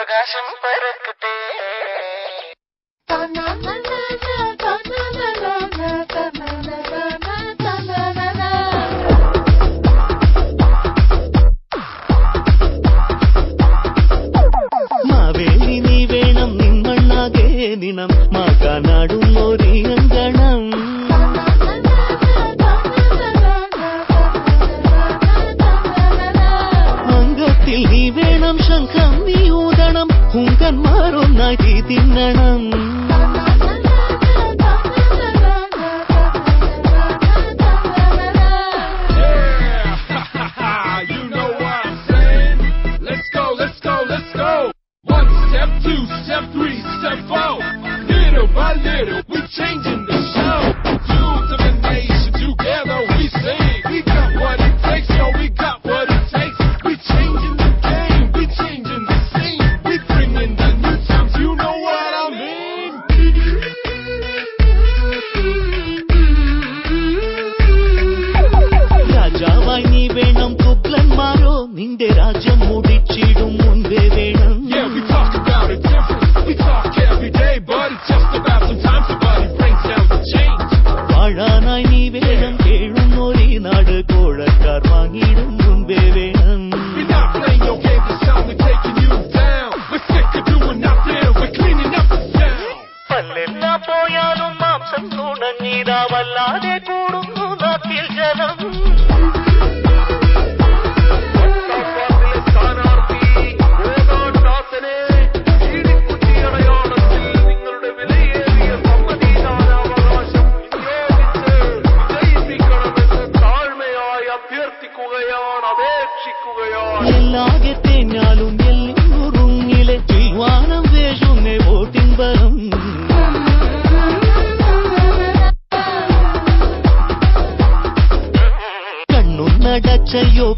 ప్రకాశం పరకుతే കുങ്കന്മാരൊന്നാക്കി തിന്നണം. നിന്റെ രാജ്യം മുടിച്ചിടും മുൻപേ വേണം. വാഴാനായി നീ വേണം കേഴും കേഴുന്നൊരു നാട് കോഴക്കാർ വാങ്ങിയിടും മുൻപേ വേണം. പോയാലും മാംസം നുണഞ്ഞിടാവല്ലാതെ കൂടുന്നു. വിളിക്കുകയാണ് അപേക്ഷിക്കുകയാണ്. എല്ലാകെ തേഞ്ഞാലും എല്ലിങ്ങുറുങ്ങിലെ തീവാനം വേഷുന്നേ വോട്ടിൻ ബലം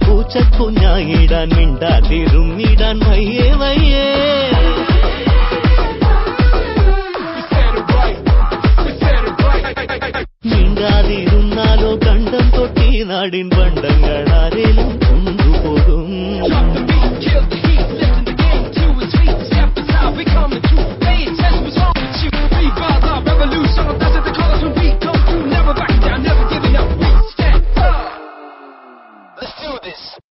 പൂച്ച കുഞ്ഞായിടാൻ നാടിൻ പണ്ടങ്ങളാരേലും കൊണ്ടുപോകും Let's do this.